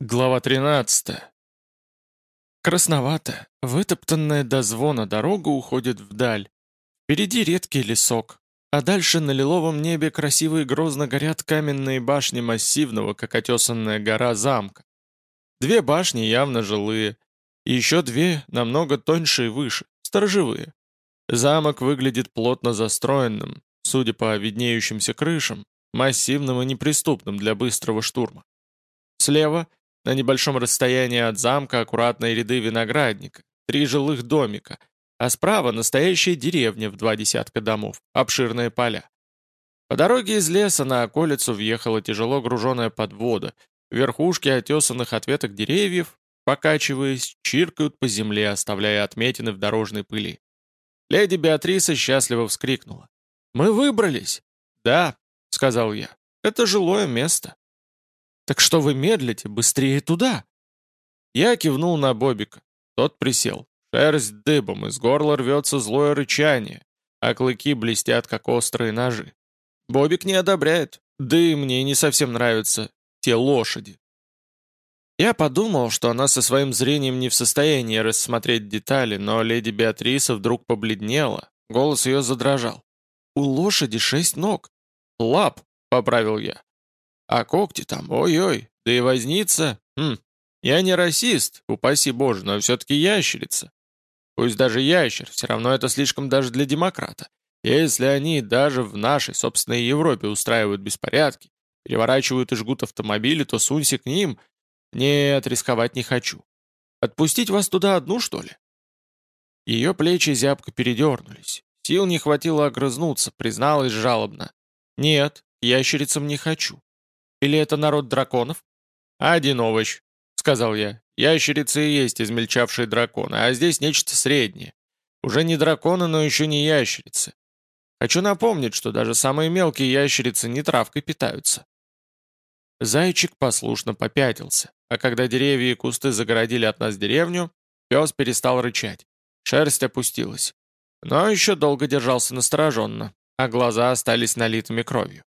Глава 13. Красновато, вытоптанная до звона дорога уходит вдаль. Впереди редкий лесок, а дальше на лиловом небе красиво и грозно горят каменные башни массивного, как отесанная гора замка. Две башни явно жилые, и еще две намного тоньше и выше, сторожевые. Замок выглядит плотно застроенным, судя по виднеющимся крышам, массивным и неприступным для быстрого штурма. Слева — на небольшом расстоянии от замка аккуратные ряды виноградника, три жилых домика, а справа настоящая деревня в два десятка домов, обширные поля. По дороге из леса на околицу въехала тяжело груженная подвода, верхушки отесанных от веток деревьев, покачиваясь, чиркают по земле, оставляя отметины в дорожной пыли. Леди Беатриса счастливо вскрикнула. «Мы выбрались!» «Да», — сказал я, — «это жилое место». «Так что вы медлите? Быстрее туда!» Я кивнул на Бобика. Тот присел. Шерсть дыбом, из горла рвется злое рычание, а клыки блестят, как острые ножи. Бобик не одобряет, да и мне не совсем нравятся те лошади. Я подумал, что она со своим зрением не в состоянии рассмотреть детали, но леди Беатриса вдруг побледнела, голос ее задрожал. «У лошади шесть ног!» «Лап!» — поправил я. А когти там, ой-ой, да и возница. Хм, я не расист, упаси боже, но все-таки ящерица. Пусть даже ящер, все равно это слишком даже для демократа. Если они даже в нашей собственной Европе устраивают беспорядки, переворачивают и жгут автомобили, то сунься к ним. Нет, рисковать не хочу. Отпустить вас туда одну, что ли? Ее плечи зябко передернулись. Сил не хватило огрызнуться, призналась жалобно. Нет, ящерицам не хочу. Или это народ драконов?» «Один овощ», — сказал я. «Ящерицы и есть измельчавшие драконы, а здесь нечто среднее. Уже не драконы, но еще не ящерицы. Хочу напомнить, что даже самые мелкие ящерицы не травкой питаются». Зайчик послушно попятился, а когда деревья и кусты загородили от нас деревню, пес перестал рычать. Шерсть опустилась. Но еще долго держался настороженно, а глаза остались налитыми кровью.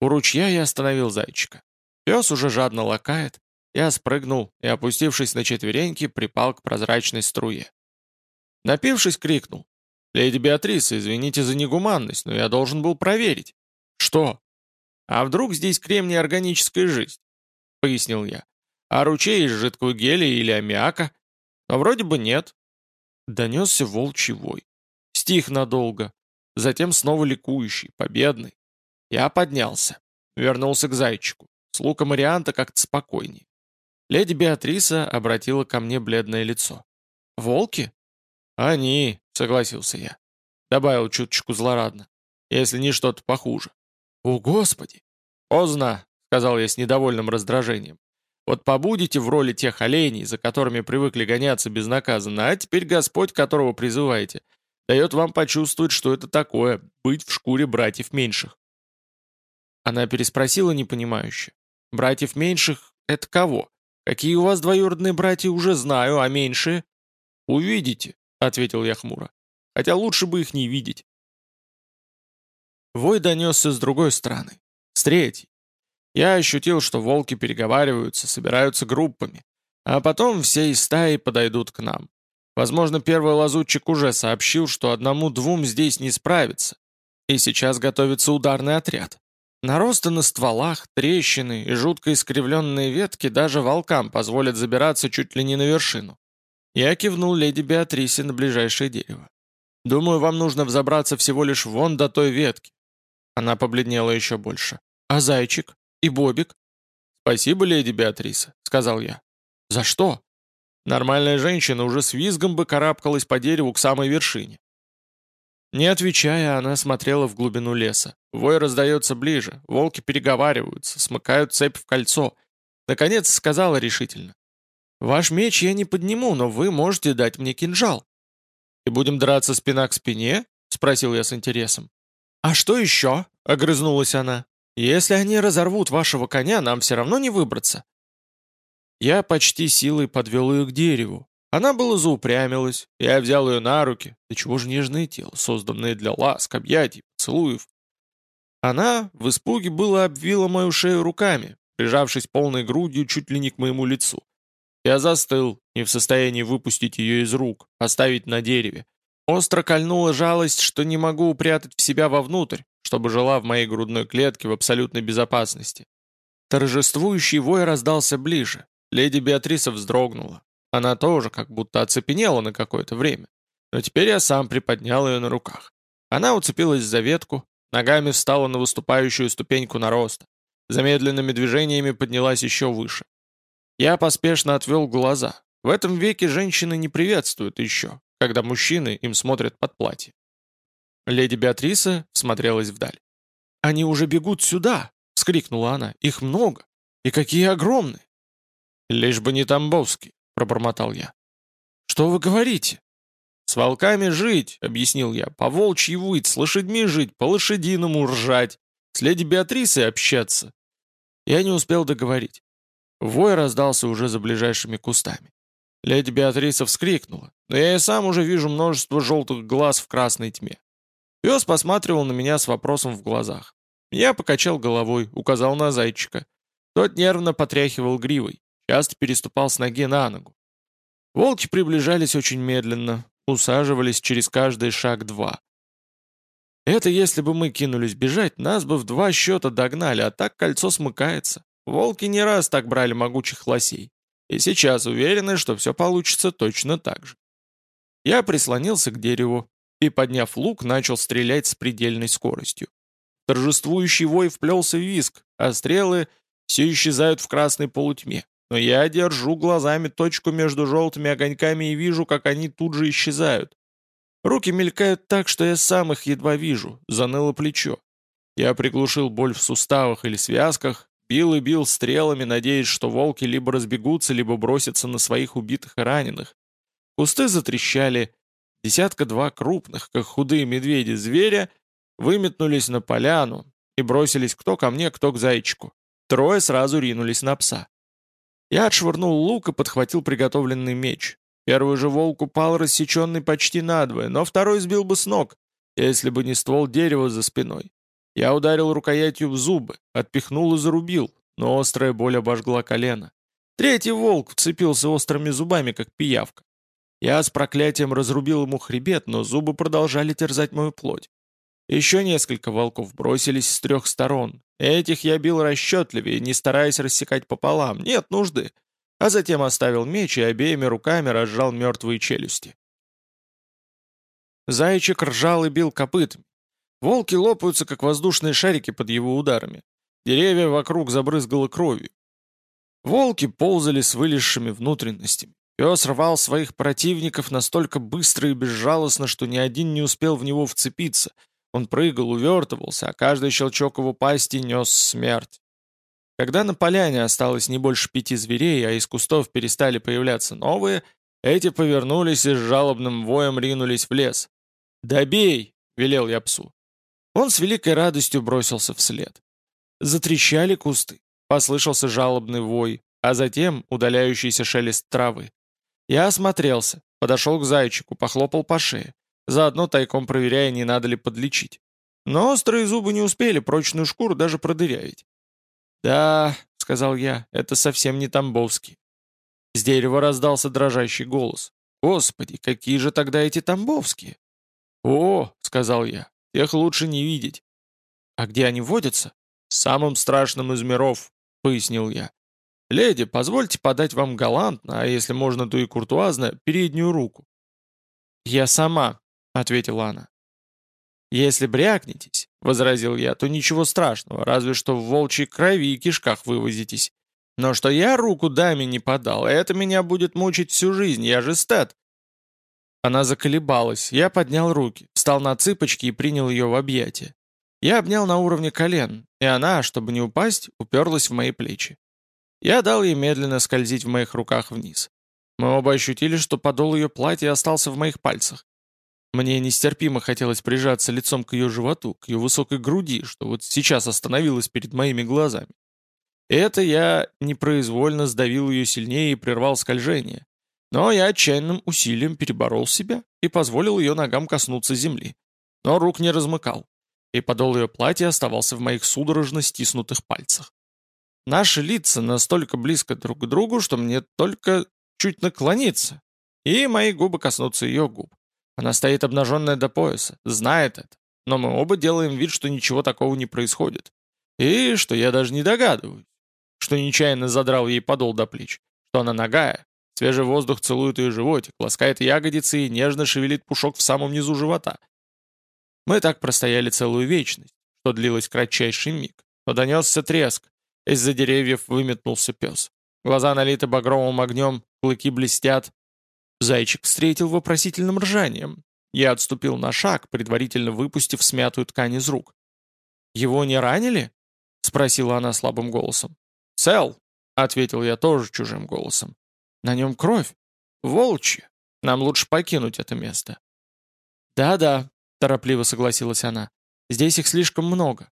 У ручья я остановил зайчика. Пес уже жадно лакает. Я спрыгнул и, опустившись на четвереньки, припал к прозрачной струе. Напившись, крикнул. «Леди Беатриса, извините за негуманность, но я должен был проверить». «Что?» «А вдруг здесь кремний органическая жизнь?» — пояснил я. «А ручей из жидкого гелия или аммиака?» «Но вроде бы нет». Донесся волчий вой. Стих надолго. Затем снова ликующий, победный. Я поднялся. Вернулся к зайчику. С лука Марианта как-то спокойней. Леди Беатриса обратила ко мне бледное лицо. «Волки?» «Они», — согласился я. Добавил чуточку злорадно. «Если не что-то похуже». «О, Господи!» «Поздно», — сказал я с недовольным раздражением. «Вот побудете в роли тех оленей, за которыми привыкли гоняться безнаказанно, а теперь Господь, которого призываете, дает вам почувствовать, что это такое — быть в шкуре братьев меньших. Она переспросила непонимающе. «Братьев меньших — это кого? Какие у вас двоюродные братья, уже знаю, а меньшие?» «Увидите», — ответил я хмуро. «Хотя лучше бы их не видеть». Вой донесся с другой стороны, с третьей. Я ощутил, что волки переговариваются, собираются группами, а потом все из стаи подойдут к нам. Возможно, первый лазутчик уже сообщил, что одному-двум здесь не справиться, и сейчас готовится ударный отряд. Наросты на стволах, трещины и жутко искривленные ветки даже волкам позволят забираться чуть ли не на вершину. Я кивнул леди Беатрисе на ближайшее дерево. «Думаю, вам нужно взобраться всего лишь вон до той ветки». Она побледнела еще больше. «А зайчик? И Бобик?» «Спасибо, леди Беатриса», — сказал я. «За что?» Нормальная женщина уже с визгом бы карабкалась по дереву к самой вершине. Не отвечая, она смотрела в глубину леса. Вой раздается ближе, волки переговариваются, смыкают цепь в кольцо. Наконец сказала решительно. «Ваш меч я не подниму, но вы можете дать мне кинжал». «И будем драться спина к спине?» — спросил я с интересом. «А что еще?» — огрызнулась она. «Если они разорвут вашего коня, нам все равно не выбраться». Я почти силой подвел ее к дереву, она было заупрямилась, я взял ее на руки, да чего же нежное тело, созданное для ласк, объятий, поцелуев. Она в испуге было обвила мою шею руками, прижавшись полной грудью чуть ли не к моему лицу. Я застыл, не в состоянии выпустить ее из рук, оставить на дереве. Остро кольнула жалость, что не могу упрятать в себя вовнутрь, чтобы жила в моей грудной клетке в абсолютной безопасности. Торжествующий вой раздался ближе. Леди Беатриса вздрогнула. Она тоже как будто оцепенела на какое-то время. Но теперь я сам приподнял ее на руках. Она уцепилась за ветку, ногами встала на выступающую ступеньку нароста. Замедленными движениями поднялась еще выше. Я поспешно отвел глаза. В этом веке женщины не приветствуют еще, когда мужчины им смотрят под платье. Леди Беатриса смотрелась вдаль. «Они уже бегут сюда!» — вскрикнула она. «Их много! И какие огромные!» «Лишь бы не Тамбовский!» — пробормотал я. «Что вы говорите?» «С волками жить!» — объяснил я. «По волчьи выть, с лошадьми жить, по лошадиному ржать, с леди Беатрисой общаться!» Я не успел договорить. Вой раздался уже за ближайшими кустами. Леди Беатриса вскрикнула, но я и сам уже вижу множество желтых глаз в красной тьме. Пес посматривал на меня с вопросом в глазах. Я покачал головой, указал на зайчика. Тот нервно потряхивал гривой, часто переступал с ноги на ногу. Волки приближались очень медленно, усаживались через каждый шаг два. Это если бы мы кинулись бежать, нас бы в два счета догнали, а так кольцо смыкается. Волки не раз так брали могучих лосей. И сейчас уверены, что все получится точно так же. Я прислонился к дереву, и, подняв лук, начал стрелять с предельной скоростью. Торжествующий вой вплелся в виск, а стрелы все исчезают в красной полутьме. Но я держу глазами точку между желтыми огоньками и вижу, как они тут же исчезают. Руки мелькают так, что я сам их едва вижу, заныло плечо. Я приглушил боль в суставах или связках, бил и бил стрелами, надеясь, что волки либо разбегутся, либо бросятся на своих убитых и раненых. Кусты затрещали, Десятка-два крупных, как худые медведи, зверя выметнулись на поляну и бросились кто ко мне, кто к зайчику. Трое сразу ринулись на пса. Я отшвырнул лук и подхватил приготовленный меч. Первый же волк упал рассеченный почти надвое, но второй сбил бы с ног, если бы не ствол дерева за спиной. Я ударил рукоятью в зубы, отпихнул и зарубил, но острая боль обожгла колено. Третий волк вцепился острыми зубами, как пиявка. Я с проклятием разрубил ему хребет, но зубы продолжали терзать мою плоть. Еще несколько волков бросились с трех сторон. Этих я бил расчетливее, не стараясь рассекать пополам. Нет нужды. А затем оставил меч и обеими руками разжал мертвые челюсти. Зайчик ржал и бил копытами. Волки лопаются, как воздушные шарики под его ударами. Деревья вокруг забрызгало кровью. Волки ползали с вылезшими внутренностями. Пес рвал своих противников настолько быстро и безжалостно, что ни один не успел в него вцепиться. Он прыгал, увертывался, а каждый щелчок его пасти нес смерть. Когда на поляне осталось не больше пяти зверей, а из кустов перестали появляться новые, эти повернулись и с жалобным воем ринулись в лес. «Добей!» — велел я псу. Он с великой радостью бросился вслед. Затрещали кусты, послышался жалобный вой, а затем удаляющийся шелест травы. Я осмотрелся, подошел к зайчику, похлопал по шее, заодно тайком проверяя, не надо ли подлечить. Но острые зубы не успели прочную шкуру даже продырявить. «Да», — сказал я, — «это совсем не Тамбовский». С дерева раздался дрожащий голос. «Господи, какие же тогда эти Тамбовские?» «О», — сказал я, — «тех лучше не видеть». «А где они водятся?» «Самым страшным из миров», — пояснил я. «Леди, позвольте подать вам галантно, а если можно, то и куртуазно, переднюю руку». «Я сама», — ответила она. «Если брякнетесь», — возразил я, — «то ничего страшного, разве что в волчьей крови и кишках вывозитесь. Но что я руку даме не подал, это меня будет мучить всю жизнь, я же стат». Она заколебалась, я поднял руки, встал на цыпочки и принял ее в объятия. Я обнял на уровне колен, и она, чтобы не упасть, уперлась в мои плечи. Я дал ей медленно скользить в моих руках вниз. Мы оба ощутили, что подол ее платья остался в моих пальцах. Мне нестерпимо хотелось прижаться лицом к ее животу, к ее высокой груди, что вот сейчас остановилось перед моими глазами. Это я непроизвольно сдавил ее сильнее и прервал скольжение. Но я отчаянным усилием переборол себя и позволил ее ногам коснуться земли. Но рук не размыкал, и подол ее платья оставался в моих судорожно стиснутых пальцах. Наши лица настолько близко друг к другу, что мне только чуть наклониться, и мои губы коснутся ее губ. Она стоит обнаженная до пояса, знает это, но мы оба делаем вид, что ничего такого не происходит. И что я даже не догадываюсь, что нечаянно задрал ей подол до плеч, что она нагая, свежий воздух целует ее животик, ласкает ягодицы и нежно шевелит пушок в самом низу живота. Мы так простояли целую вечность, что длилось кратчайший миг, но донесся треск, из-за деревьев выметнулся пес. Глаза налиты багровым огнем, клыки блестят. Зайчик встретил вопросительным ржанием. Я отступил на шаг, предварительно выпустив смятую ткань из рук. «Его не ранили?» — спросила она слабым голосом. «Цел», — ответил я тоже чужим голосом. «На нем кровь. Волчья. Нам лучше покинуть это место». «Да-да», — торопливо согласилась она. «Здесь их слишком много».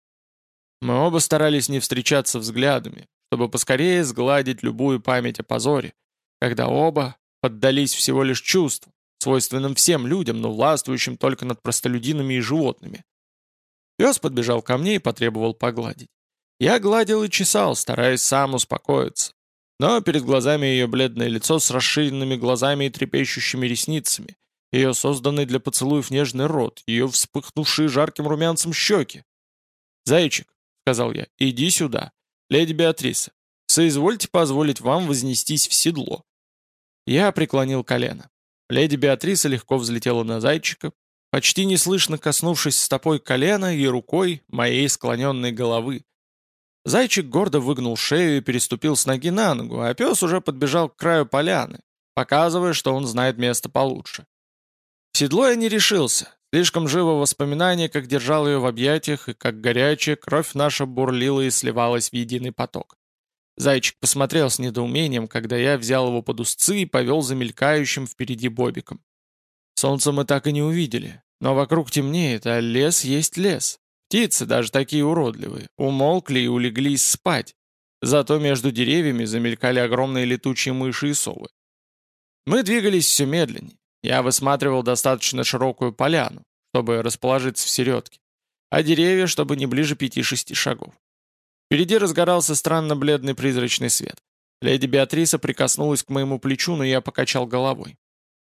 Мы оба старались не встречаться взглядами, чтобы поскорее сгладить любую память о позоре, когда оба поддались всего лишь чувству, свойственным всем людям, но властвующим только над простолюдинами и животными. Пес подбежал ко мне и потребовал погладить. Я гладил и чесал, стараясь сам успокоиться. Но перед глазами ее бледное лицо с расширенными глазами и трепещущими ресницами, ее созданный для поцелуев нежный рот, ее вспыхнувшие жарким румянцем щеки. «Зайчик», — сказал я, — «иди сюда. Леди Беатриса, соизвольте позволить вам вознестись в седло». Я преклонил колено. Леди Беатриса легко взлетела на зайчика, почти неслышно коснувшись стопой колена и рукой моей склоненной головы. Зайчик гордо выгнул шею и переступил с ноги на ногу, а пес уже подбежал к краю поляны, показывая, что он знает место получше. В седло я не решился. Слишком живо воспоминание, как держал ее в объятиях, и как горячая кровь наша бурлила и сливалась в единый поток. Зайчик посмотрел с недоумением, когда я взял его под узцы и повел за мелькающим впереди бобиком. Солнце мы так и не увидели, но вокруг темнеет, а лес есть лес. Птицы, даже такие уродливые, умолкли и улеглись спать. Зато между деревьями замелькали огромные летучие мыши и совы. Мы двигались все медленнее. Я высматривал достаточно широкую поляну, чтобы расположиться в середке, а деревья, чтобы не ближе пяти-шести шагов. Впереди разгорался странно бледный призрачный свет. Леди Беатриса прикоснулась к моему плечу, но я покачал головой.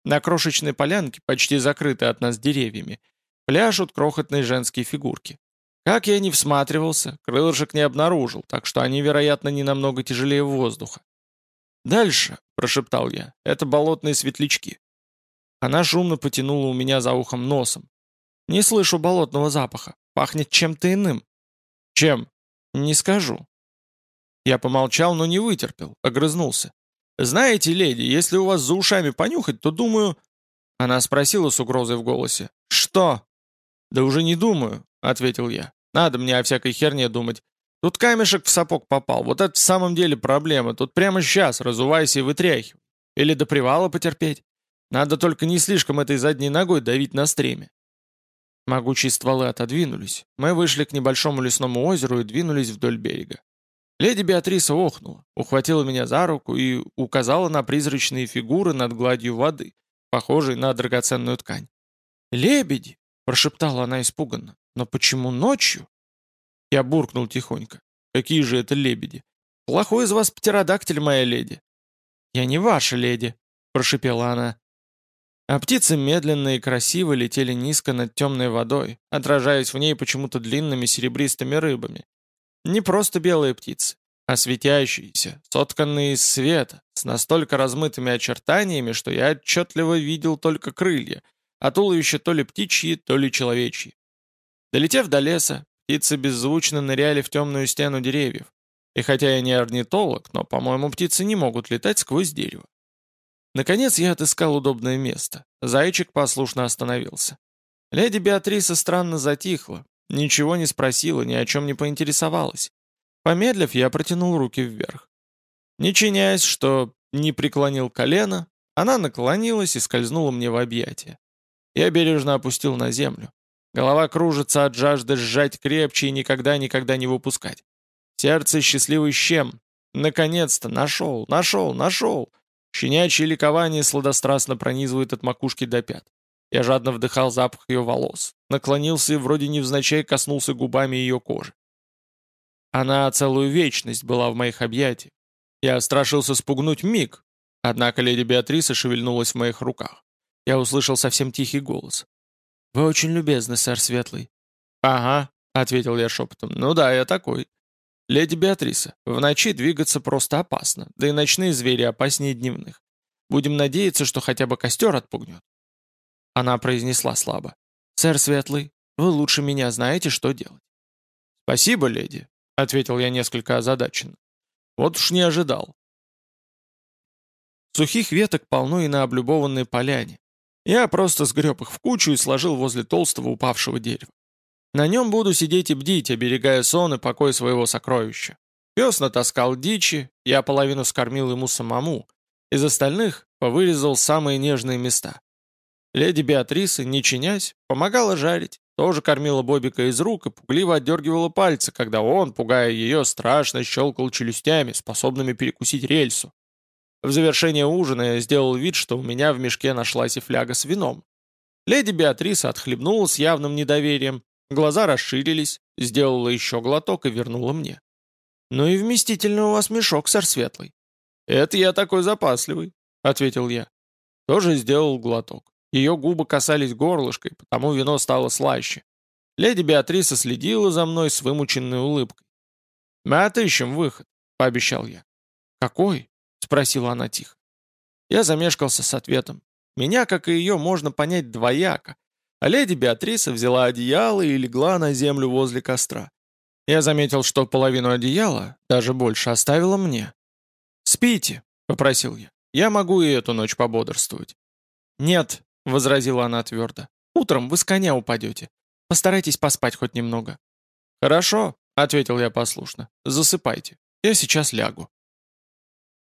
На крошечной полянке, почти закрытой от нас деревьями, пляшут крохотные женские фигурки. Как я не всматривался, крылышек не обнаружил, так что они, вероятно, не намного тяжелее воздуха. «Дальше», — прошептал я, — «это болотные светлячки». Она шумно потянула у меня за ухом носом. «Не слышу болотного запаха. Пахнет чем-то иным». «Чем?» «Не скажу». Я помолчал, но не вытерпел, огрызнулся. «Знаете, леди, если у вас за ушами понюхать, то думаю...» Она спросила с угрозой в голосе. «Что?» «Да уже не думаю», — ответил я. «Надо мне о всякой херне думать. Тут камешек в сапог попал. Вот это в самом деле проблема. Тут прямо сейчас разувайся и вытряхивай. Или до привала потерпеть. Надо только не слишком этой задней ногой давить на стреме». Могучие стволы отодвинулись. Мы вышли к небольшому лесному озеру и двинулись вдоль берега. Леди Беатриса охнула, ухватила меня за руку и указала на призрачные фигуры над гладью воды, похожей на драгоценную ткань. «Лебеди!» — прошептала она испуганно. «Но почему ночью?» Я буркнул тихонько. «Какие же это лебеди? Плохой из вас птеродактиль, моя леди!» «Я не ваша леди!» — прошепела она. А птицы медленно и красиво летели низко над темной водой, отражаясь в ней почему-то длинными серебристыми рыбами. Не просто белые птицы, а светящиеся, сотканные из света, с настолько размытыми очертаниями, что я отчетливо видел только крылья, а туловище то ли птичьи, то ли человечьи. Долетев до леса, птицы беззвучно ныряли в темную стену деревьев. И хотя я не орнитолог, но, по-моему, птицы не могут летать сквозь дерево. Наконец я отыскал удобное место. Зайчик послушно остановился. Леди Беатриса странно затихла, ничего не спросила, ни о чем не поинтересовалась. Помедлив, я протянул руки вверх. Не чинясь, что не преклонил колено, она наклонилась и скользнула мне в объятия. Я бережно опустил на землю. Голова кружится от жажды сжать крепче и никогда-никогда не выпускать. Сердце счастливый щем. Наконец-то нашел, нашел, нашел. Щенячье ликование сладострастно пронизывает от макушки до пят. Я жадно вдыхал запах ее волос, наклонился и вроде невзначай коснулся губами ее кожи. Она целую вечность была в моих объятиях. Я страшился спугнуть миг, однако леди Беатриса шевельнулась в моих руках. Я услышал совсем тихий голос. «Вы очень любезны, сэр Светлый». «Ага», — ответил я шепотом. «Ну да, я такой». «Леди Беатриса, в ночи двигаться просто опасно, да и ночные звери опаснее дневных. Будем надеяться, что хотя бы костер отпугнет». Она произнесла слабо. «Сэр Светлый, вы лучше меня знаете, что делать». «Спасибо, леди», — ответил я несколько озадаченно. «Вот уж не ожидал». Сухих веток полно и на облюбованной поляне. Я просто сгреб их в кучу и сложил возле толстого упавшего дерева. На нем буду сидеть и бдить, оберегая сон и покой своего сокровища. Пес натаскал дичи, я половину скормил ему самому, из остальных повырезал самые нежные места. Леди Беатриса, не чинясь, помогала жарить, тоже кормила Бобика из рук и пугливо отдергивала пальцы, когда он, пугая ее, страшно щелкал челюстями, способными перекусить рельсу. В завершение ужина я сделал вид, что у меня в мешке нашлась и фляга с вином. Леди Беатриса отхлебнула с явным недоверием, глаза расширились, сделала еще глоток и вернула мне. «Ну и вместительный у вас мешок, сэр Светлый». «Это я такой запасливый», — ответил я. Тоже сделал глоток. Ее губы касались горлышкой, потому вино стало слаще. Леди Беатриса следила за мной с вымученной улыбкой. «Мы отыщем выход», — пообещал я. «Какой?» — спросила она тихо. Я замешкался с ответом. Меня, как и ее, можно понять двояко. А леди Беатриса взяла одеяло и легла на землю возле костра. Я заметил, что половину одеяла, даже больше, оставила мне. «Спите», — попросил я. «Я могу и эту ночь пободрствовать». «Нет», — возразила она твердо. «Утром вы с коня упадете. Постарайтесь поспать хоть немного». «Хорошо», — ответил я послушно. «Засыпайте. Я сейчас лягу».